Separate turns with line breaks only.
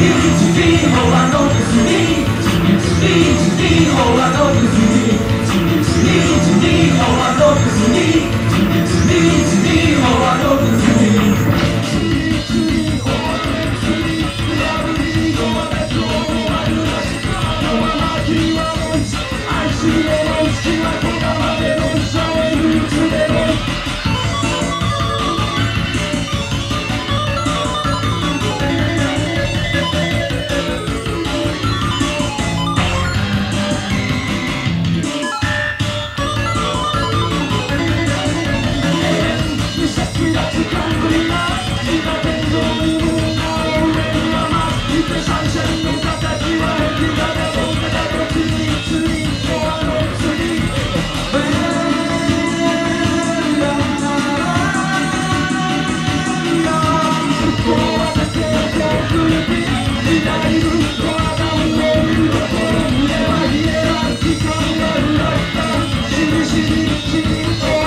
me, to me, hold on over to me, to me, to me, hold on over Yeah.